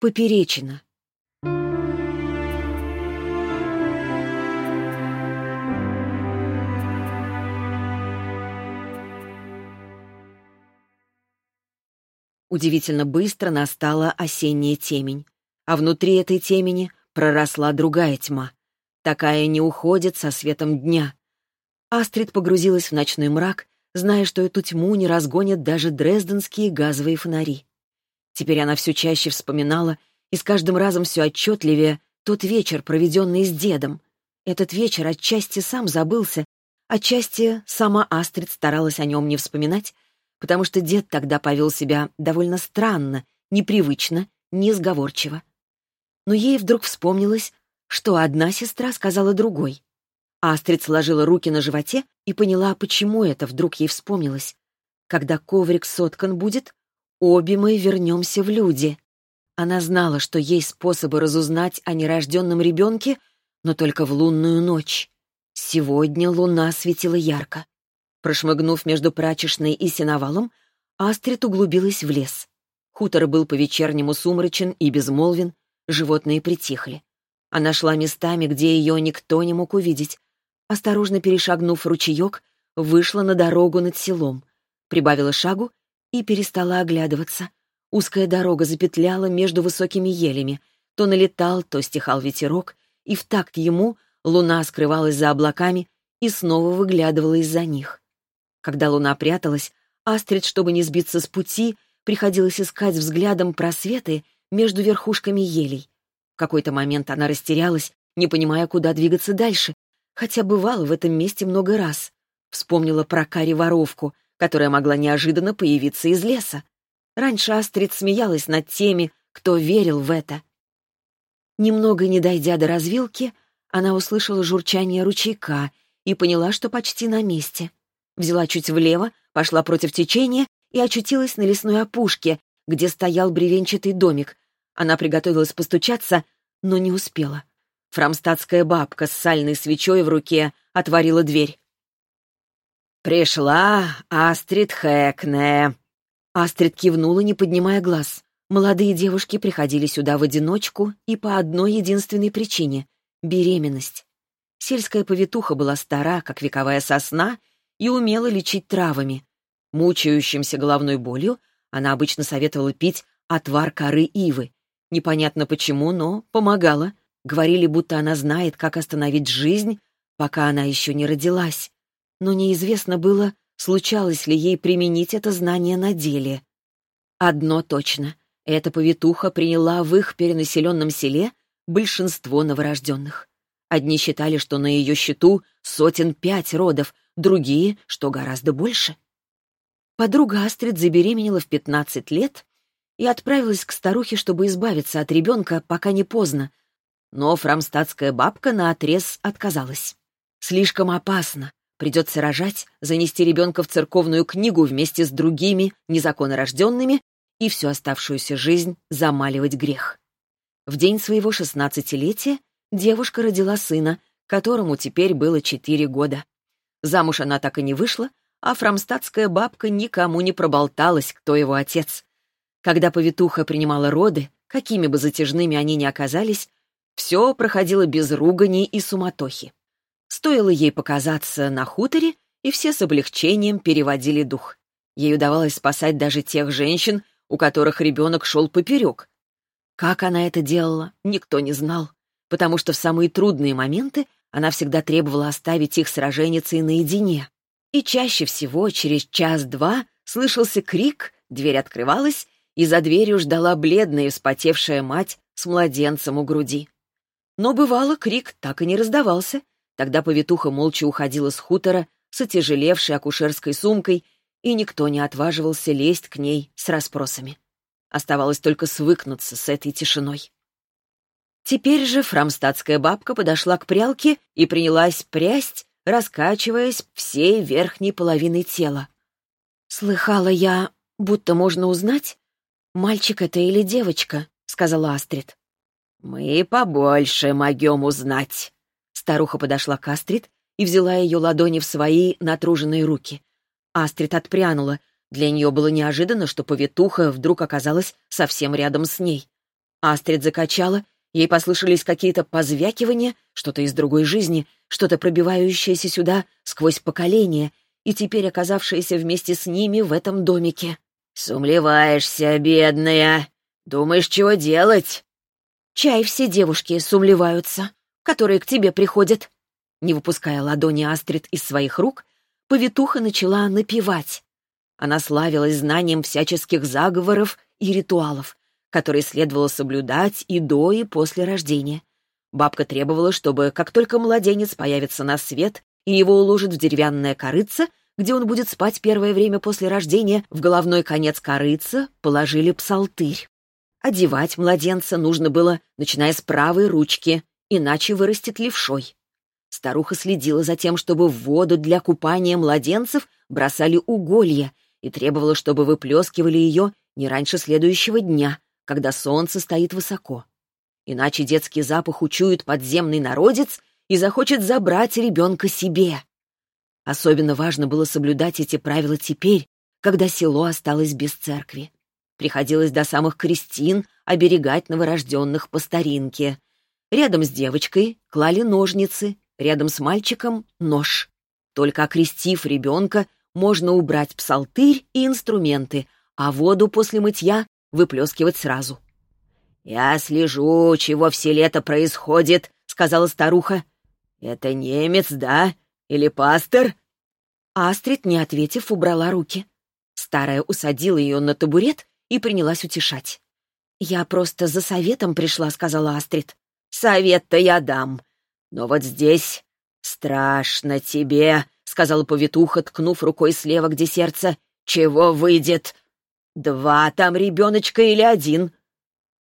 поперечина. Удивительно быстро настала осенняя темень, а внутри этой темени проросла другая тьма. Такая не уходит со светом дня. Астрид погрузилась в ночной мрак, зная, что эту тьму не разгонят даже дрезденские газовые фонари. Теперь она все чаще вспоминала, и с каждым разом все отчетливее, тот вечер, проведенный с дедом. Этот вечер отчасти сам забылся, отчасти сама Астрид старалась о нем не вспоминать, потому что дед тогда повел себя довольно странно, непривычно, несговорчиво. Но ей вдруг вспомнилось, что одна сестра сказала другой. Астрид сложила руки на животе и поняла, почему это вдруг ей вспомнилось. Когда коврик соткан будет, обе мы вернемся в люди. Она знала, что есть способы разузнать о нерожденном ребенке, но только в лунную ночь. Сегодня луна светила ярко. Прошмыгнув между прачечной и сеновалом, Астрид углубилась в лес. Хутор был по-вечернему сумрачен и безмолвен, животные притихли. Она шла местами, где ее никто не мог увидеть. Осторожно перешагнув ручеек, вышла на дорогу над селом, прибавила шагу и перестала оглядываться. Узкая дорога запетляла между высокими елями. То налетал, то стихал ветерок, и в такт ему луна скрывалась за облаками и снова выглядывала из-за них. Когда луна пряталась, Астрид, чтобы не сбиться с пути, приходилось искать взглядом просветы между верхушками елей. В какой-то момент она растерялась, не понимая, куда двигаться дальше, хотя бывала в этом месте много раз. Вспомнила про Кари-воровку, которая могла неожиданно появиться из леса. Раньше Астрид смеялась над теми, кто верил в это. Немного не дойдя до развилки, она услышала журчание ручейка и поняла, что почти на месте взяла чуть влево, пошла против течения и очутилась на лесной опушке, где стоял бревенчатый домик. Она приготовилась постучаться, но не успела. Фрамстадская бабка с сальной свечой в руке отворила дверь. «Пришла Астрид Хэкне». Астрид кивнула, не поднимая глаз. Молодые девушки приходили сюда в одиночку и по одной единственной причине — беременность. Сельская повитуха была стара, как вековая сосна, и умела лечить травами. Мучающимся головной болью она обычно советовала пить отвар коры ивы. Непонятно почему, но помогала. Говорили, будто она знает, как остановить жизнь, пока она еще не родилась. Но неизвестно было, случалось ли ей применить это знание на деле. Одно точно. Эта повитуха приняла в их перенаселенном селе большинство новорожденных. Одни считали, что на ее счету сотен пять родов, другие, что гораздо больше. Подруга Астрид забеременела в 15 лет и отправилась к старухе, чтобы избавиться от ребенка, пока не поздно. Но фрамстадская бабка наотрез отказалась. Слишком опасно. Придется рожать, занести ребенка в церковную книгу вместе с другими незаконнорожденными и всю оставшуюся жизнь замаливать грех. В день своего шестнадцатилетия девушка родила сына, которому теперь было четыре года. Замуж она так и не вышла, а фрамстадская бабка никому не проболталась, кто его отец. Когда повитуха принимала роды, какими бы затяжными они ни оказались, все проходило без руганий и суматохи. Стоило ей показаться на хуторе, и все с облегчением переводили дух. Ей удавалось спасать даже тех женщин, у которых ребенок шел поперек. Как она это делала, никто не знал, потому что в самые трудные моменты она всегда требовала оставить их с роженицей наедине. И чаще всего через час-два слышался крик, дверь открывалась, и за дверью ждала бледная и вспотевшая мать с младенцем у груди. Но бывало, крик так и не раздавался. Тогда повитуха молча уходила с хутора с отяжелевшей акушерской сумкой, и никто не отваживался лезть к ней с расспросами. Оставалось только свыкнуться с этой тишиной. Теперь же фрамстадская бабка подошла к прялке и принялась прясть, раскачиваясь всей верхней половиной тела. «Слыхала я, будто можно узнать, мальчик это или девочка», — сказала Астрид. «Мы побольше могем узнать». Старуха подошла к Астрид и взяла ее ладони в свои натруженные руки. Астрид отпрянула. Для нее было неожиданно, что повитуха вдруг оказалась совсем рядом с ней. Астрид закачала, ей послышались какие-то позвякивания, что-то из другой жизни, что-то пробивающееся сюда сквозь поколения и теперь оказавшееся вместе с ними в этом домике. «Сумлеваешься, бедная. Думаешь, чего делать?» «Чай все девушки сумлеваются, которые к тебе приходят». Не выпуская ладони Астрид из своих рук, повитуха начала напевать. Она славилась знанием всяческих заговоров и ритуалов, которые следовало соблюдать и до, и после рождения. Бабка требовала, чтобы, как только младенец появится на свет и его уложат в деревянное корыце, где он будет спать первое время после рождения, в головной конец корыца положили псалтырь. Одевать младенца нужно было, начиная с правой ручки, иначе вырастет левшой. Старуха следила за тем, чтобы в воду для купания младенцев бросали уголья и требовала, чтобы выплескивали ее не раньше следующего дня, когда солнце стоит высоко. Иначе детский запах учует подземный народец и захочет забрать ребенка себе. Особенно важно было соблюдать эти правила теперь, когда село осталось без церкви. Приходилось до самых крестин оберегать новорожденных по старинке. Рядом с девочкой клали ножницы, рядом с мальчиком — нож. Только окрестив ребенка, можно убрать псалтырь и инструменты, а воду после мытья выплескивать сразу. «Я слежу, чего все лето происходит», — сказала старуха. «Это немец, да? Или пастор?» Астрид, не ответив, убрала руки. Старая усадила ее на табурет и принялась утешать. «Я просто за советом пришла», — сказала Астрид. «Совет-то я дам. Но вот здесь страшно тебе», — сказала повитуха, ткнув рукой слева, где сердце. «Чего выйдет? Два там ребеночка или один?»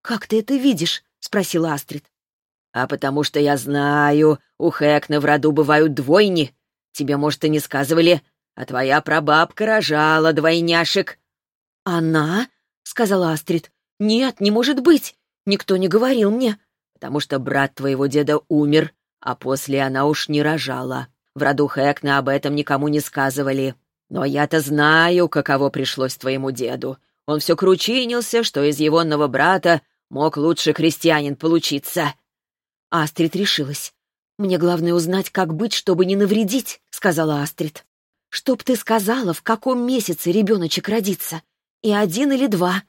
«Как ты это видишь?» — спросила Астрид. «А потому что я знаю, у Хэкна в роду бывают двойни. Тебе, может, и не сказывали, а твоя прабабка рожала двойняшек». «Она?» — сказала Астрид. «Нет, не может быть. Никто не говорил мне». «Потому что брат твоего деда умер, а после она уж не рожала. В роду Хэкна об этом никому не сказывали. Но я-то знаю, каково пришлось твоему деду. Он все кручинился, что из егонного брата мог лучше крестьянин получиться». Астрид решилась. «Мне главное узнать, как быть, чтобы не навредить», — сказала Астрид. «Чтоб ты сказала, в каком месяце ребеночек родится. И один или два».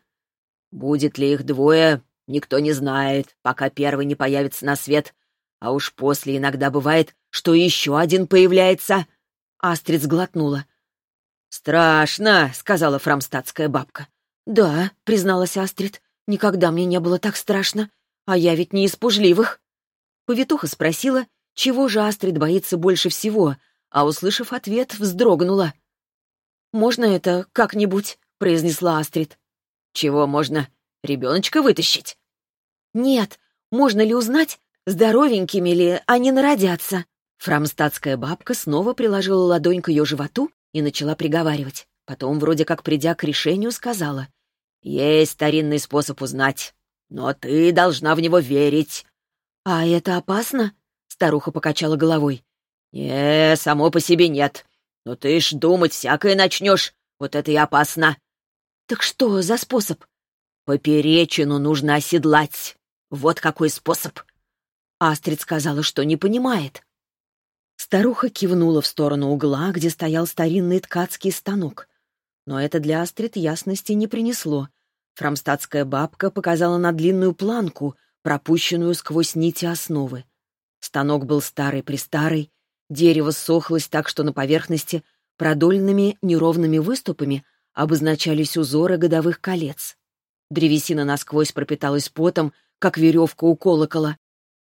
«Будет ли их двое, никто не знает, пока первый не появится на свет. А уж после иногда бывает, что еще один появляется». Астрид сглотнула. «Страшно», — сказала фрамстатская бабка. «Да», — призналась Астрид, — «никогда мне не было так страшно, а я ведь не из пужливых». Повитуха спросила, чего же Астрид боится больше всего, а, услышав ответ, вздрогнула. «Можно это как-нибудь?» — произнесла Астрид. «Чего можно? Ребеночка вытащить?» «Нет, можно ли узнать, здоровенькими ли они народятся?» Фрамстатская бабка снова приложила ладонь к ее животу и начала приговаривать. Потом, вроде как придя к решению, сказала. «Есть старинный способ узнать, но ты должна в него верить». «А это опасно?» Старуха покачала головой. «Не, само по себе нет. Но ты ж думать всякое начнешь. Вот это и опасно». «Так что за способ?» «Поперечину нужно оседлать. Вот какой способ». Астрид сказала, что не понимает. Старуха кивнула в сторону угла, где стоял старинный ткацкий станок. Но это для Астрид ясности не принесло. Фрамстатская бабка показала на длинную планку, пропущенную сквозь нити основы. Станок был старый-престарый, дерево сохлось так, что на поверхности продольными неровными выступами обозначались узоры годовых колец. Древесина насквозь пропиталась потом, как веревка у колокола.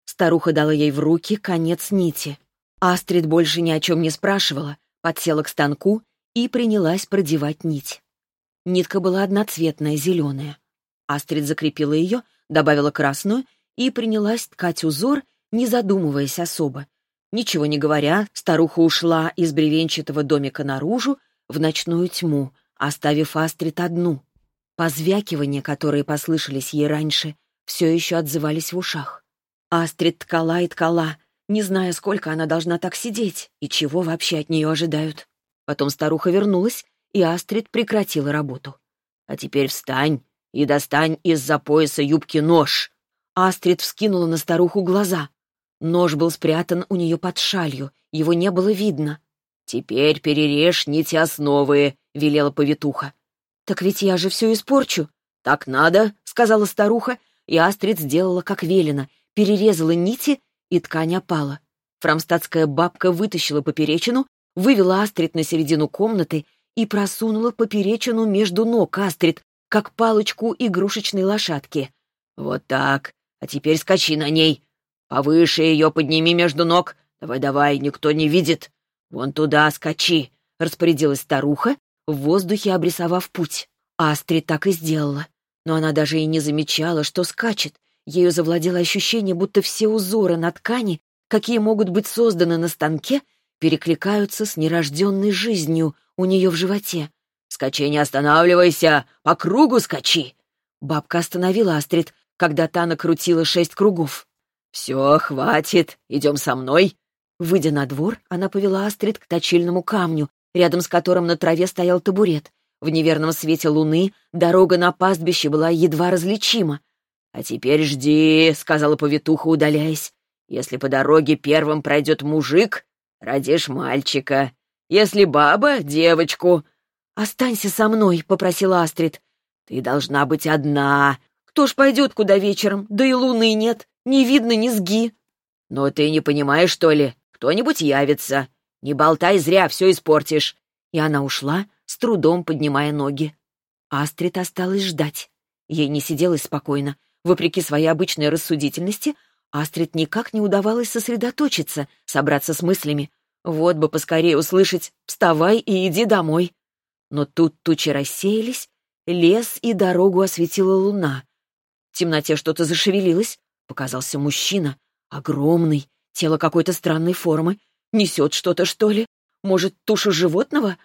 Старуха дала ей в руки конец нити. Астрид больше ни о чем не спрашивала, подсела к станку и принялась продевать нить. Нитка была одноцветная, зеленая. Астрид закрепила ее, добавила красную и принялась ткать узор не задумываясь особо. Ничего не говоря, старуха ушла из бревенчатого домика наружу в ночную тьму, оставив Астрид одну. Позвякивания, которые послышались ей раньше, все еще отзывались в ушах. Астрид ткала и ткала, не зная, сколько она должна так сидеть и чего вообще от нее ожидают. Потом старуха вернулась, и Астрид прекратила работу. «А теперь встань и достань из-за пояса юбки нож», Астрид вскинула на старуху глаза. Нож был спрятан у нее под шалью, его не было видно. «Теперь перережь нити основы», — велела повитуха. «Так ведь я же все испорчу». «Так надо», — сказала старуха, и Астрид сделала, как велено, перерезала нити, и ткань опала. Фрамстатская бабка вытащила поперечину, вывела Астрид на середину комнаты и просунула поперечину между ног Астрид, как палочку игрушечной лошадки. «Вот так. А теперь скачи на ней. Повыше ее подними между ног. Давай-давай, никто не видит. Вон туда скачи», — распорядилась старуха, в воздухе обрисовав путь. Астрид так и сделала. Но она даже и не замечала, что скачет. Ею завладело ощущение, будто все узоры на ткани, какие могут быть созданы на станке, перекликаются с нерожденной жизнью у нее в животе. «Скачи, не останавливайся! По кругу скачи!» Бабка остановила Астрид, когда та накрутила шесть кругов. «Все, хватит, идем со мной!» Выйдя на двор, она повела Астрид к точильному камню, рядом с которым на траве стоял табурет. В неверном свете луны дорога на пастбище была едва различима. «А теперь жди», — сказала повитуха, удаляясь. «Если по дороге первым пройдет мужик, родишь мальчика. Если баба — девочку». «Останься со мной», — попросила Астрид. «Ты должна быть одна. Кто ж пойдет куда вечером? Да и луны нет. Не видно низги». «Но ты не понимаешь, что ли? Кто-нибудь явится. Не болтай зря, все испортишь». И она ушла, с трудом поднимая ноги. Астрид осталась ждать. Ей не сиделось спокойно. Вопреки своей обычной рассудительности, Астрид никак не удавалось сосредоточиться, собраться с мыслями. Вот бы поскорее услышать «Вставай и иди домой». Но тут тучи рассеялись, лес и дорогу осветила луна. В темноте что-то зашевелилось. Показался мужчина, огромный, тело какой-то странной формы. Несет что-то, что ли? Может, туша животного?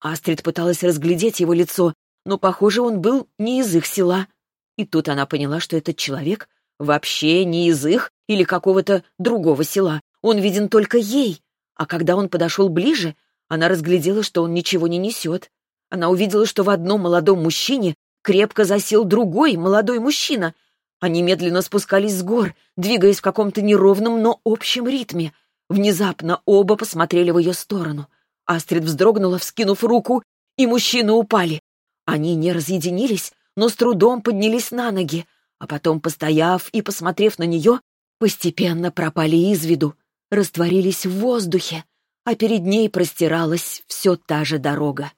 Астрид пыталась разглядеть его лицо, но, похоже, он был не из их села. И тут она поняла, что этот человек вообще не из их или какого-то другого села. Он виден только ей. А когда он подошел ближе, она разглядела, что он ничего не несет. Она увидела, что в одном молодом мужчине крепко засел другой молодой мужчина. Они медленно спускались с гор, двигаясь в каком-то неровном, но общем ритме. Внезапно оба посмотрели в ее сторону — Астрид вздрогнула, вскинув руку, и мужчины упали. Они не разъединились, но с трудом поднялись на ноги, а потом, постояв и посмотрев на нее, постепенно пропали из виду, растворились в воздухе, а перед ней простиралась все та же дорога.